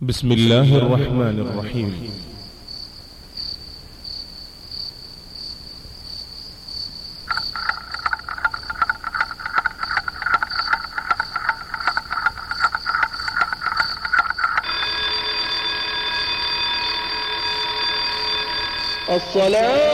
بسم الله الرحمن الرحيم. الصلاة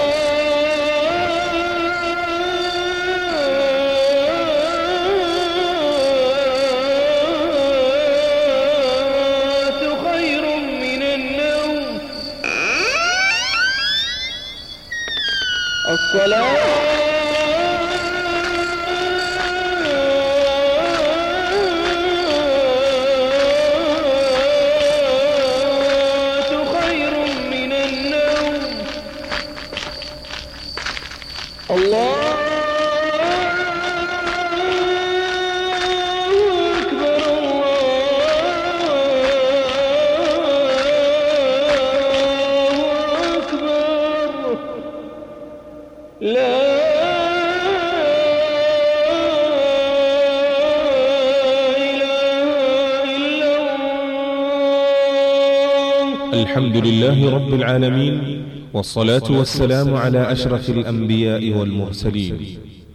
الحمد لله رب العالمين والصلاة والسلام على أشرف الأنبياء والمرسلين.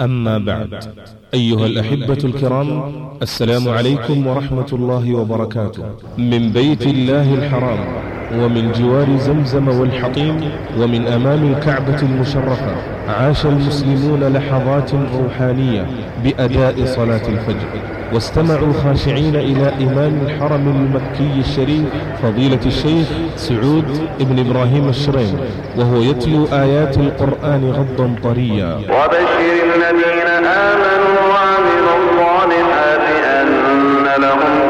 أما بعد أيها الأحبة الكرام السلام عليكم ورحمة الله وبركاته. من بيت الله الحرام ومن جوار زمزم والحطيم ومن أمام الكعبة المشرفة عاش المسلمون لحظات روحانية بأداء صلاة الفجر. واستمعوا خاشعين إلى إمام الحرم المكي الشريف فضيلة الشيخ سعود ابن إبراهيم الشريم وهو يتلو آيات القرآن غضا طريا. وبشر الذين آمنوا وعملوا الصالحات أن لهم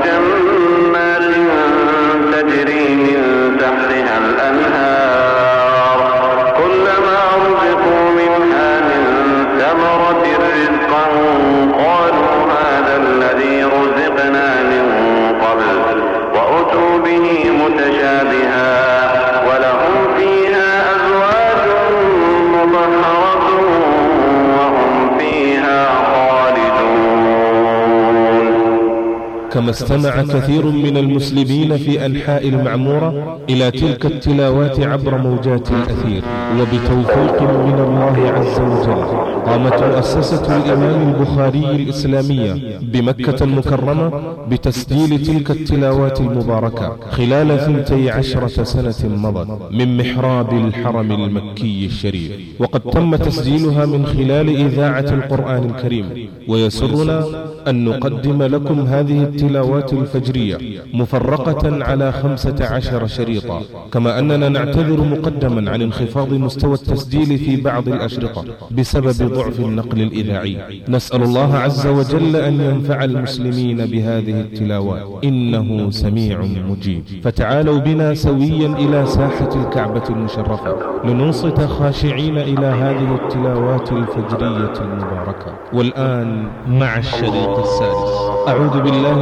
كما استمع كثير من المسلمين في أنحاء المعمورة إلى تلك التلاوات عبر موجات الأثير. وبتوفيق من الله عز وجل قامت مؤسسة الإمام البخاري الإسلامية بمكة المكرمة بتسجيل تلك التلاوات المباركة خلال ثنتي عشرة سنة مضت من محراب الحرم المكي الشريف. وقد تم تسجيلها من خلال إذاعة القرآن الكريم. ويسرنا أن نقدم لكم هذه التلاوات الفجرية مفرقة على خمسة عشر شريطا كما أننا نعتذر مقدما عن انخفاض مستوى التسجيل في بعض الأشرطة بسبب ضعف النقل الإذاعي. نسأل الله عز وجل أن ينفع المسلمين بهذه التلاوات. إنه سميع مجيب. فتعالوا بنا سويا إلى ساحة الكعبة المشرفة لننصت خاشعين إلى هذه التلاوات الفجرية المباركة. والآن مع الشريط السادس. أعوذ بالله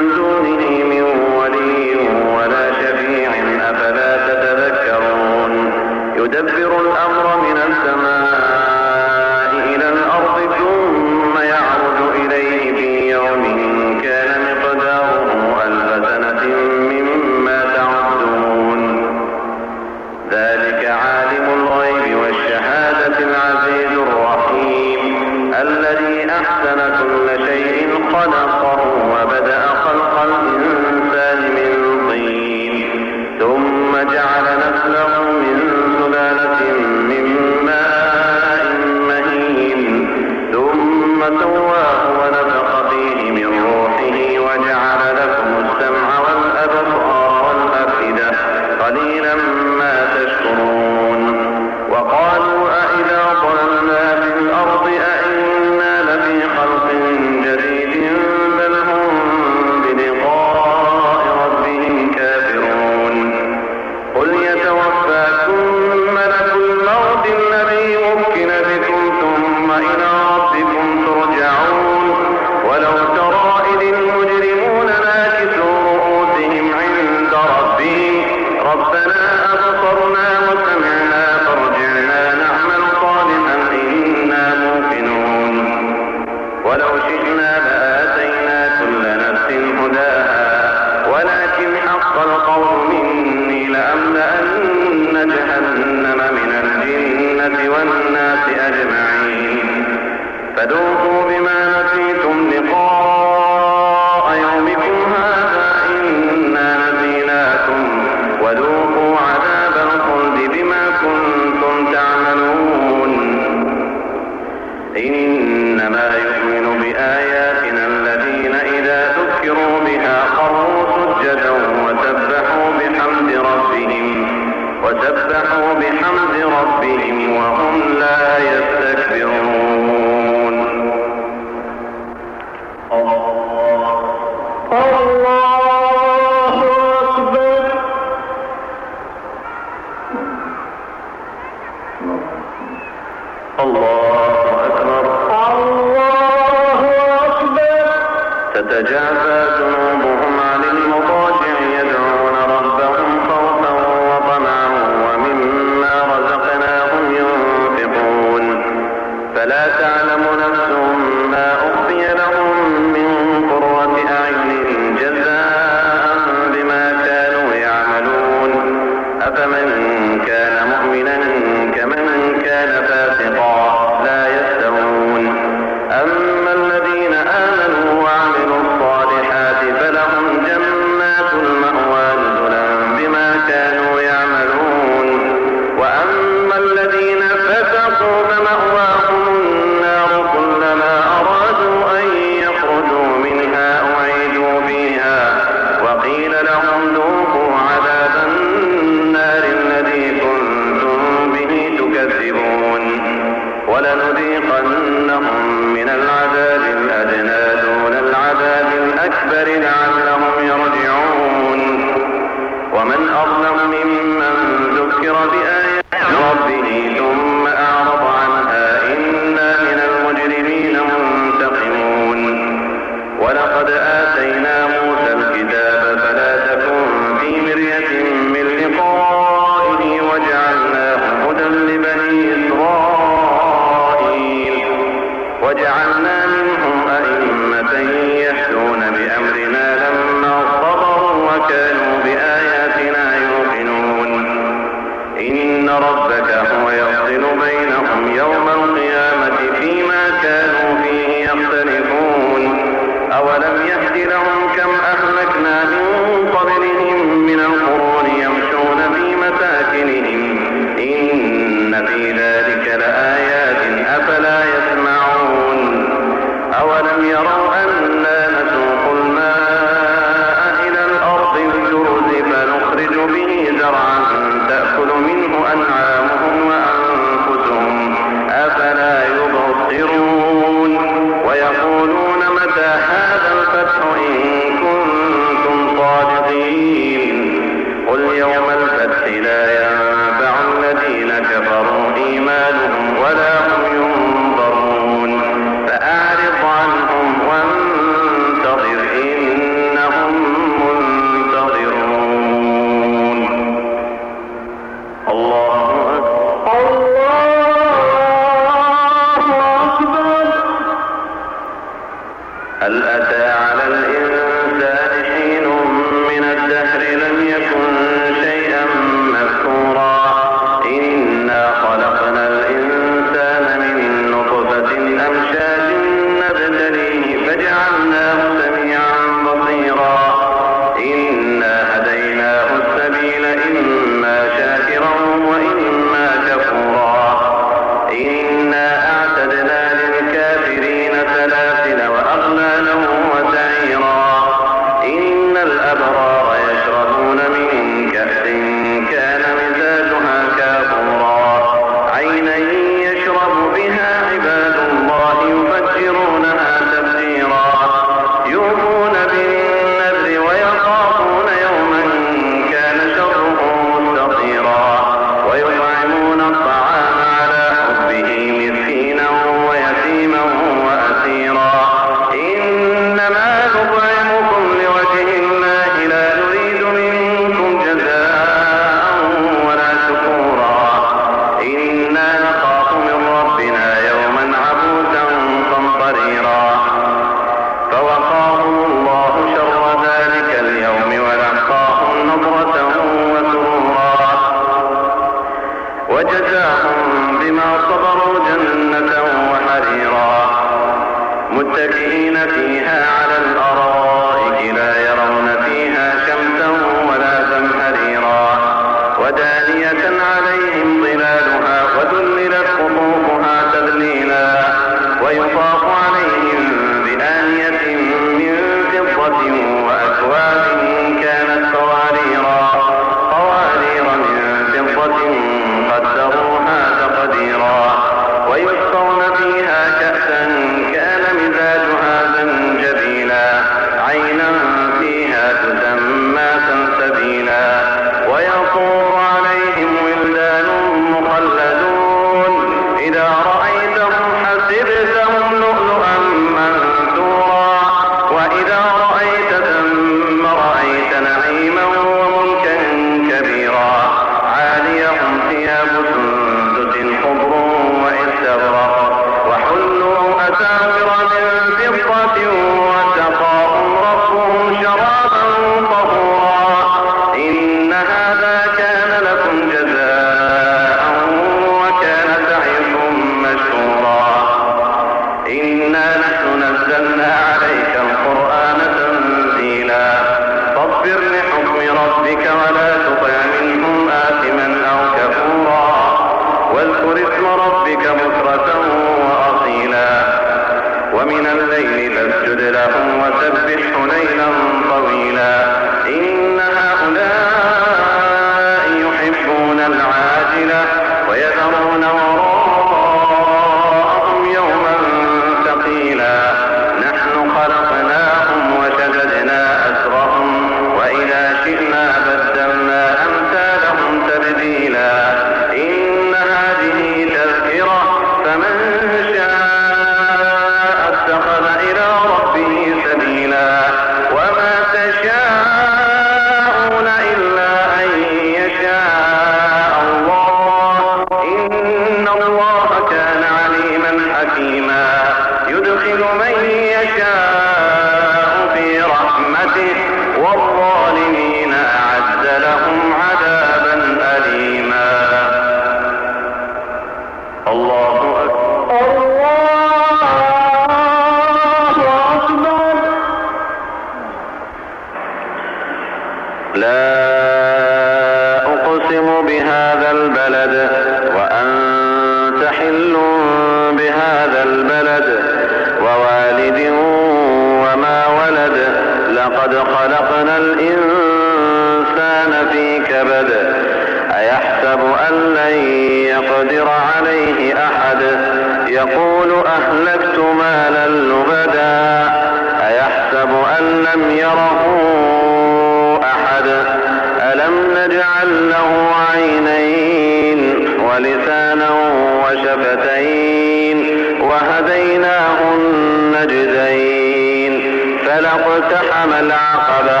عقبة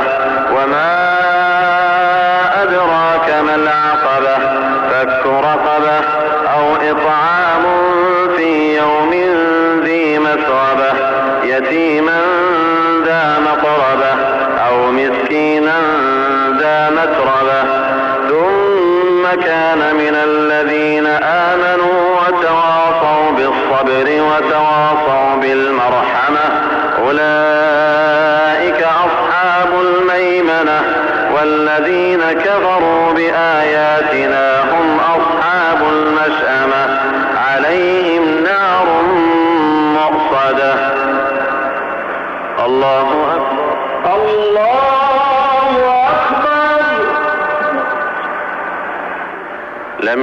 وما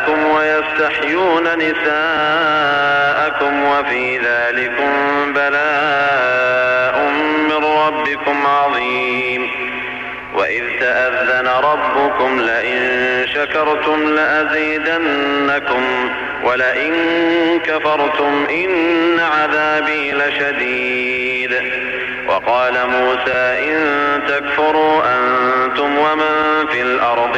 أبناءكم ويستحيون نساءكم وفي ذلكم بلاء من ربكم عظيم. وإذ تأذن ربكم لئن شكرتم لأزيدنكم ولئن كفرتم إن عذابي لشديد. وقال موسى إن تكفروا أنتم ومن في الأرض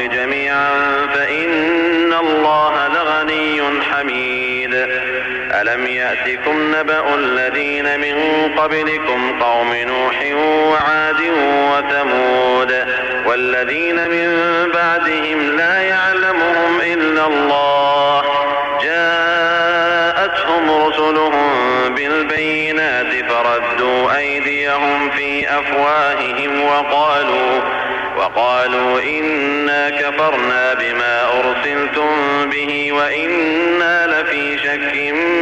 يأتكم نبأ الذين من قبلكم قوم نوح وعاد وثمود والذين من بعدهم لا يعلمهم إلا الله. جاءتهم رسلهم بالبينات فردوا أيديهم في أفواههم وقالوا وقالوا إنا كفرنا بما أرسلتم به وإنا لفي شك إليه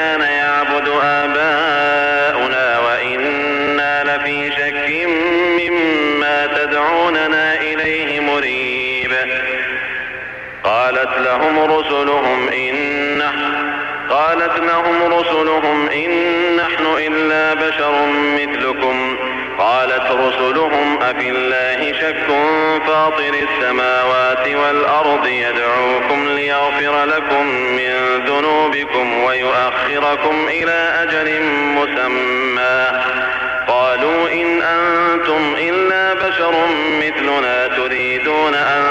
لهم رسلهم إن قالت لهم رسلهم إن نحن إلا بشر مثلكم. قالت رسلهم أفي الله شك فاطر السماوات والأرض يدعوكم ليغفر لكم من ذنوبكم ويؤخركم إلى أجل مسمى. قالوا إن أنتم إلا بشر مثلنا تريدون أن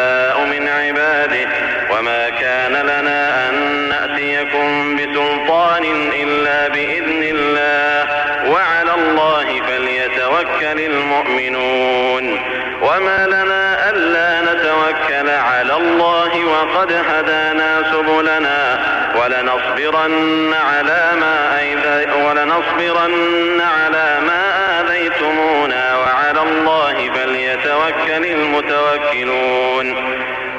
ولنصبرن على ما ولنصبرن على ما آذيتمونا وعلى الله فليتوكل المتوكلون.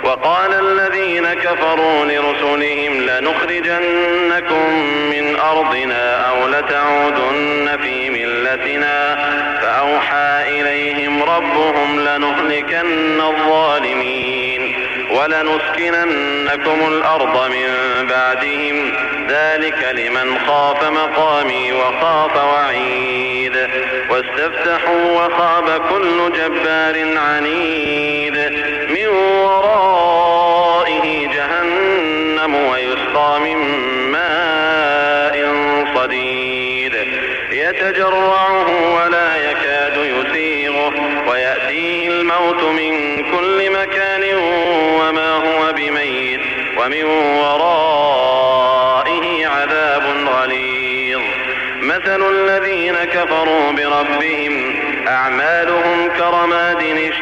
وقال الذين كفروا لرسلهم لنخرجنكم من أرضنا أو لتعودن في ملتنا. فأوحى إليهم ربهم لنهلكن الظالمين ولنسكننكم الأرض من بعدهم ذلك لمن خاف مقامي وخاف وعيد واستفتحوا وخاب كل جبار عنيد من ورائه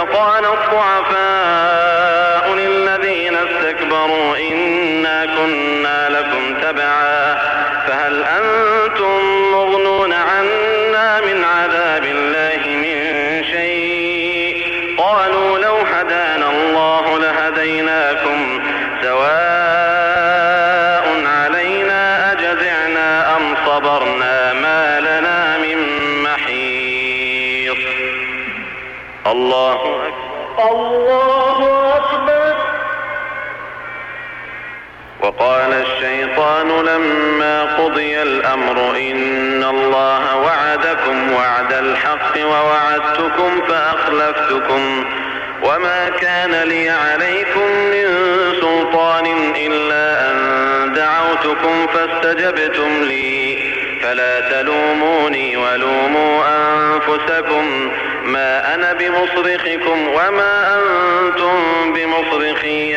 فقال الضعفاء الأمر إن الله وعدكم وعد الحق ووعدتكم فأخلفتكم. وما كان لي عليكم من سلطان إلا أن دعوتكم فاستجبتم لي. فلا تلوموني ولوموا أنفسكم. ما أنا بمصرخكم وما أنتم بمصرخي.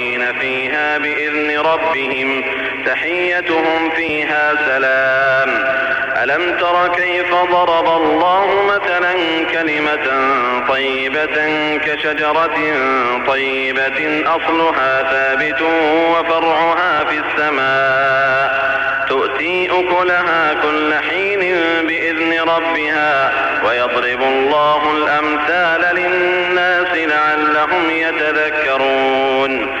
ربهم تحيتهم فيها سلام. ألم تر كيف ضرب الله مثلا كلمة طيبة كشجرة طيبة أصلها ثابت وفرعها في السماء. تؤتي أكلها كل حين بإذن ربها ويضرب الله الأمثال للناس لعلهم يتذكرون.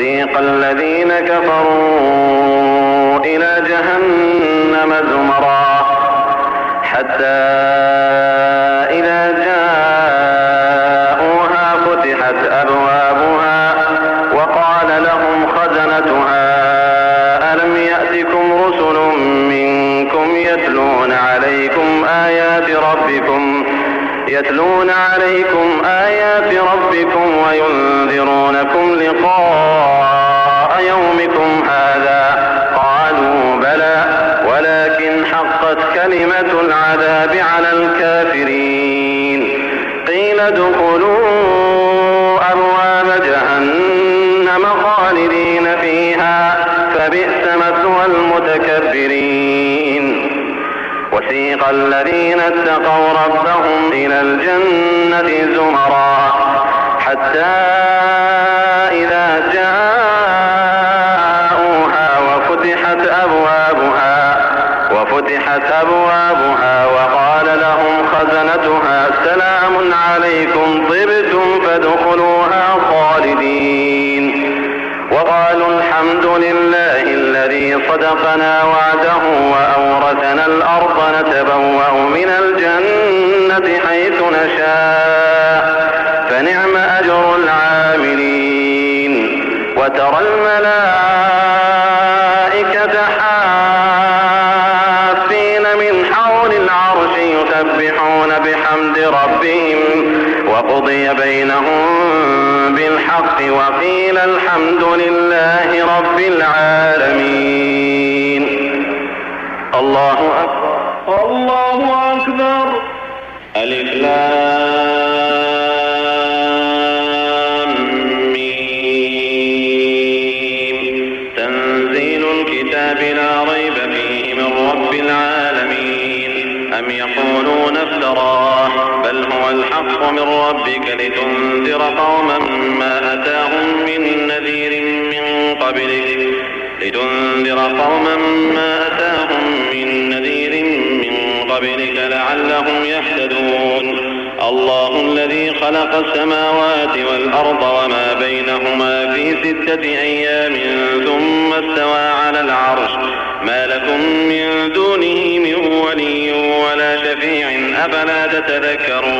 وسيق الذين كفروا إلى جهنم زمرا حتى الحمد لله رب العالمين. الله أكبر. الله أكبر. ألف تنزيل الكتاب لا ريب فيه من رب العالمين. أم يقولون افتراه؟ بل هو الحق من ربك لتنذر قوما ما أتاهم من نذير من قبلك لتنذر قوما ما أتاهم من نذير من قبلك لعلهم يهتدون الله الذي خلق السماوات والأرض وما بينهما في ستة أيام ثم استوى على العرش ما لكم من دونه من ولي ولا شفيع أفلا تتذكرون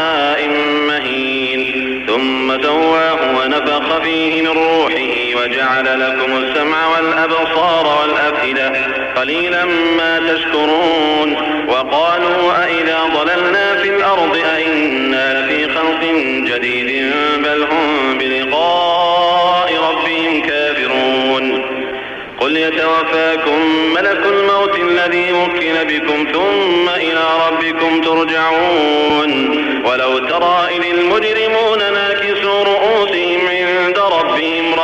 ونفخ فيه من روحه وجعل لكم السمع والأبصار والأفئدة. قليلا ما تشكرون. وقالوا أئذا ضللنا في الأرض أئنا لفي خلق جديد بل هم بلقاء ربهم كافرون. قل يتوفاكم ملك الموت الذي وكل بكم ثم إلى ربكم ترجعون. ولو ترى إذ المجرمون ربهم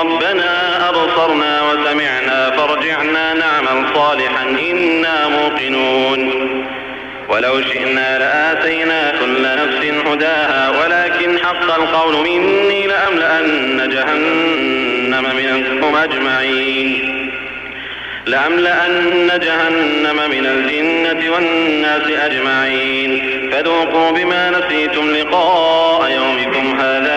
ربنا أبصرنا وسمعنا فارجعنا نعمل صالحا إنا موقنون. ولو شئنا لآتينا كل نفس هداها ولكن حق القول مني لأملأن جهنم منكم أجمعين. لأملأن جهنم من الجنة والناس أجمعين. فذوقوا بما نسيتم لقاء يومكم هذا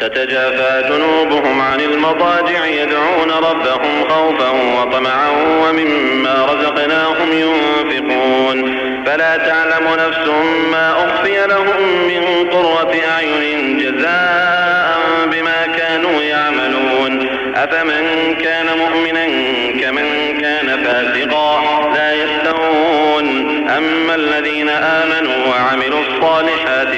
تتجافى جنوبهم عن المضاجع يدعون ربهم خوفا وطمعا ومما رزقناهم ينفقون. فلا تعلم نفس ما أخفي لهم من قرة أعين جزاء بما كانوا يعملون. أفمن كان مؤمنا كمن كان فاسقا لا يستوون. أما الذين آمنوا وعملوا الصالحات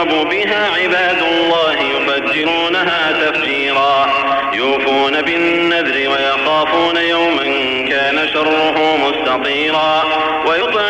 يشرب بها عباد الله يفجرونها تفجيرا. يوفون بالنذر ويخافون يوما كان شره مستطيرا. ويطعمون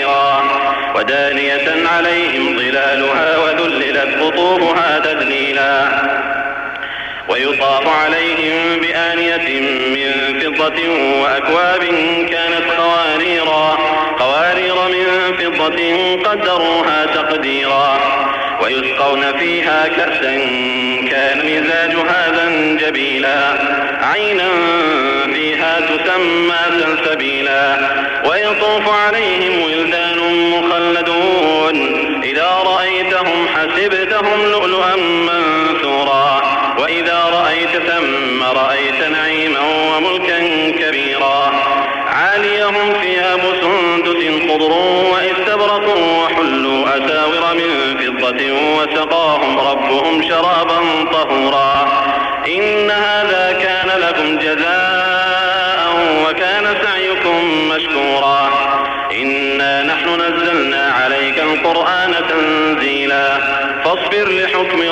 ويطاف عليهم بآنية من فضة وأكواب كانت قواريرا قوارير من فضة قدروها تقديرا. ويسقون فيها كأسا كان مزاجها زنجبيلا. عينا فيها تسمى سلسبيلا. ويطوف عليهم ولدان مخلدون. إذا رأيتهم حسبتهم لؤلؤا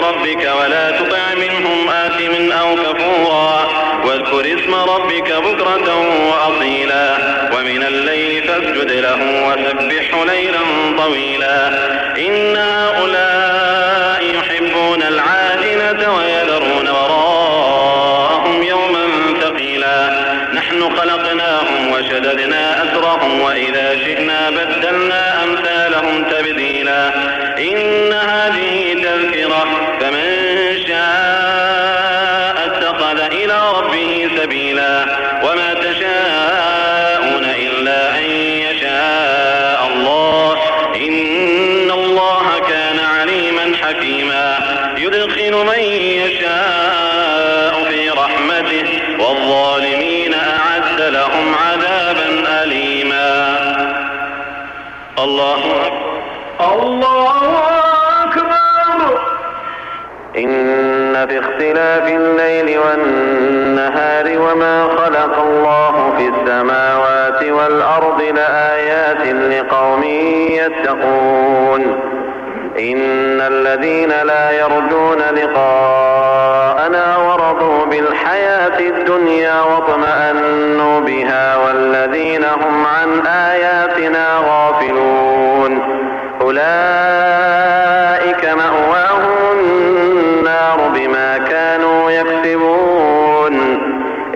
ربك ولا تطع منهم آثم أو كفورا. واذكر اسم ربك بكرة وأصيلا. ومن الليل فاسجد له وسبحه ليلا طويلا. إن هؤلاء يحبون العاجلة ويذرون وراءهم يوما ثقيلا. نحن خلقناهم وشددنا أسرهم وإذا شئنا بدلنا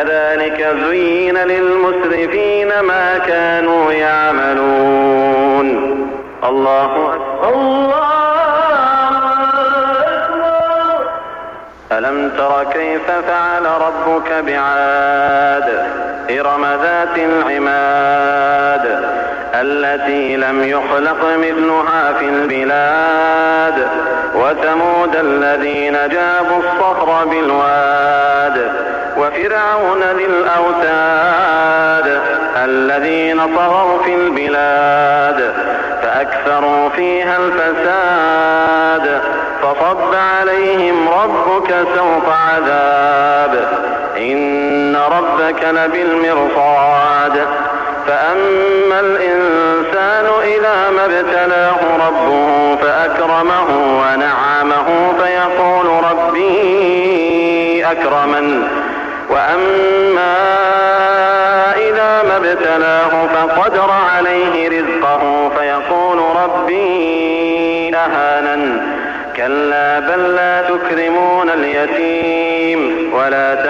كذلك زين للمسرفين ما كانوا يعملون. الله أكبر. الله ألم تر كيف فعل ربك بعاد؟ إرم ذات العماد التي لم يخلق مثلها في البلاد وثمود الذين جابوا الصخر بالواد وفرعون ذي الأوتاد الذين طغوا في البلاد فأكثروا فيها الفساد فصب عليهم ربك سوط عذاب. إن ربك لبالمرصاد. فأما الإنسان إذا ما ابتلاه ربه فأكرمه ونعمه فيقول ربي أكرمن. وأما إذا ما ابتلاه فقدر عليه رزقه فيقول ربي أهانن. كلا بل لا تكرمون اليتيم ولا تحاضون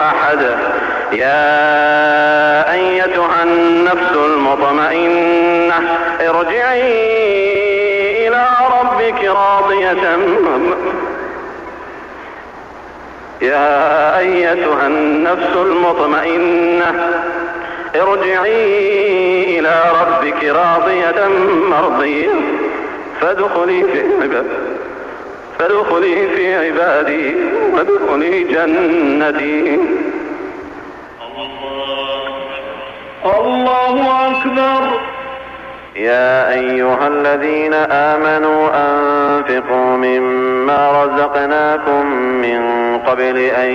أحد. يا أيتها النفس المطمئنة ارجعي إلى ربك راضية. يا أيتها النفس المطمئنة ارجعي إلى ربك راضية مرضية. فادخلي في عبادي فادخلي في عبادي وادخلي جنتي. الله أكبر. يا أيها الذين آمنوا أنفقوا مما رزقناكم من قبل أن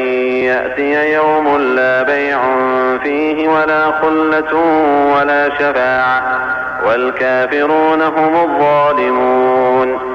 يأتي يوم لا بيع فيه ولا خلة ولا شفاعة والكافرون هم الظالمون.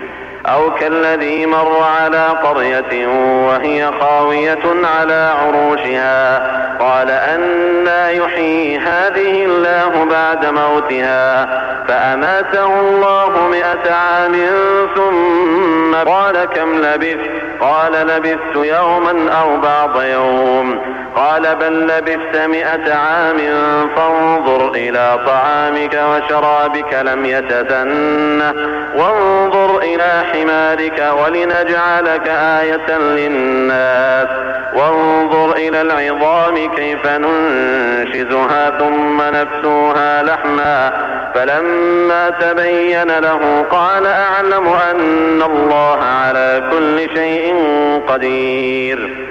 أو كالذي مر على قرية وهي خاوية على عروشها قال أنا يحيي هذه الله بعد موتها فأماته الله مئة عام ثم قال كم لبثت؟ قال لبثت يوما أو بعض يوم. قال بل لبثت مئة عام فانظر إلى طعامك وشرابك لم يتسنه وانظر إلى حمارك ولنجعلك آية للناس. وانظر إلى العظام كيف ننشزها ثم نفسوها لحما. فلما تبين له قال أعلم أن الله على كل شيء قدير.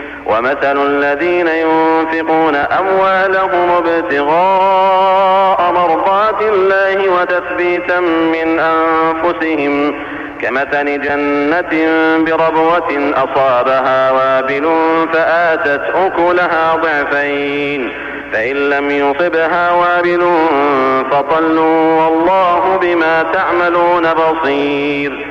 ومثل الذين ينفقون أموالهم ابتغاء مرضات الله وتثبيتا من أنفسهم كمثل جنة بربوة أصابها وابل فآتت أكلها ضعفين فإن لم يصبها وابل فطلوا والله بما تعملون بصير.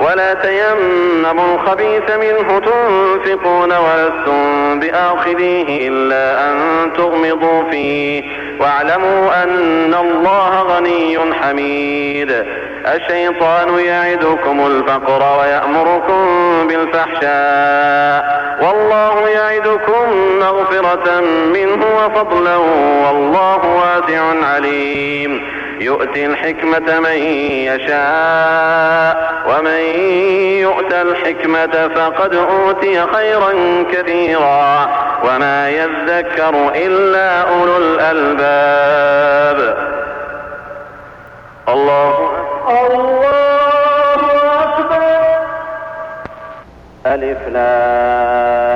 ولا تيمموا الخبيث منه تنفقون ولستم بآخذيه إلا أن تغمضوا فيه. واعلموا أن الله غني حميد. الشيطان يعدكم الفقر ويأمركم بالفحشاء. والله يعدكم مغفرة منه وفضلا والله واسع عليم. يؤتي الحكمة من يشاء ومن يؤت الحكمة فقد أوتي خيرا كثيرا وما يذكر إلا أولو الألباب. الله الله أكبر. ألف لام.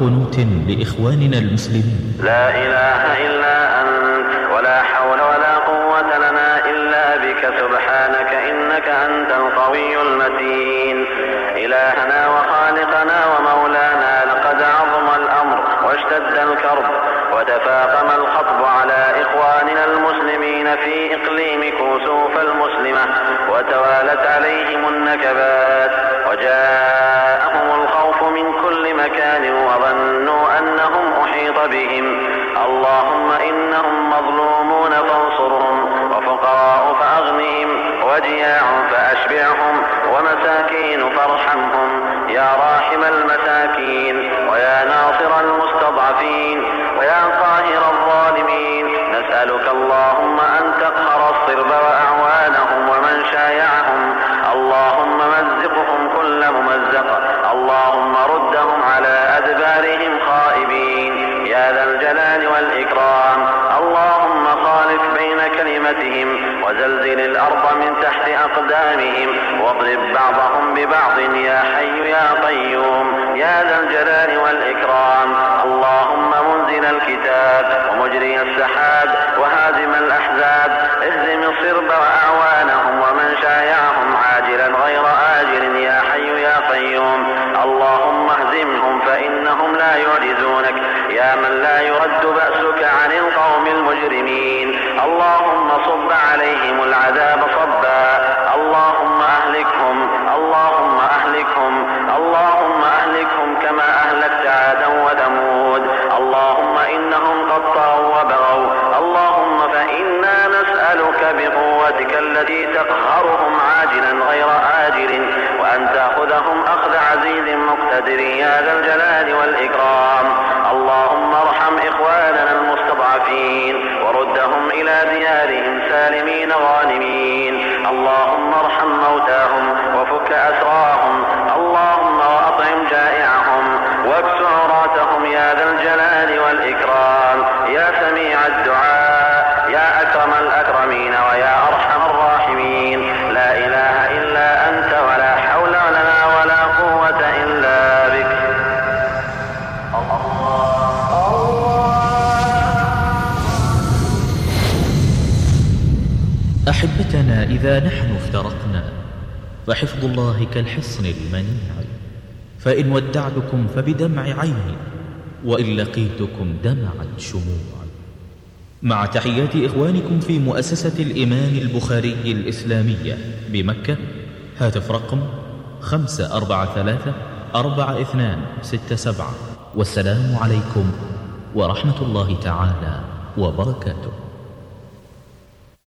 قنوت لإخواننا المسلمين. لا إله إذا نحن افترقنا فحفظ الله كالحصن المنيع. فإن ودعتكم فبدمع عيني وإن لقيتكم دمعت شموع. مع تحيات إخوانكم في مؤسسة الإمام البخاري الإسلامية بمكة هاتف رقم 543-4267 والسلام عليكم ورحمة الله تعالى وبركاته.